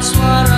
suara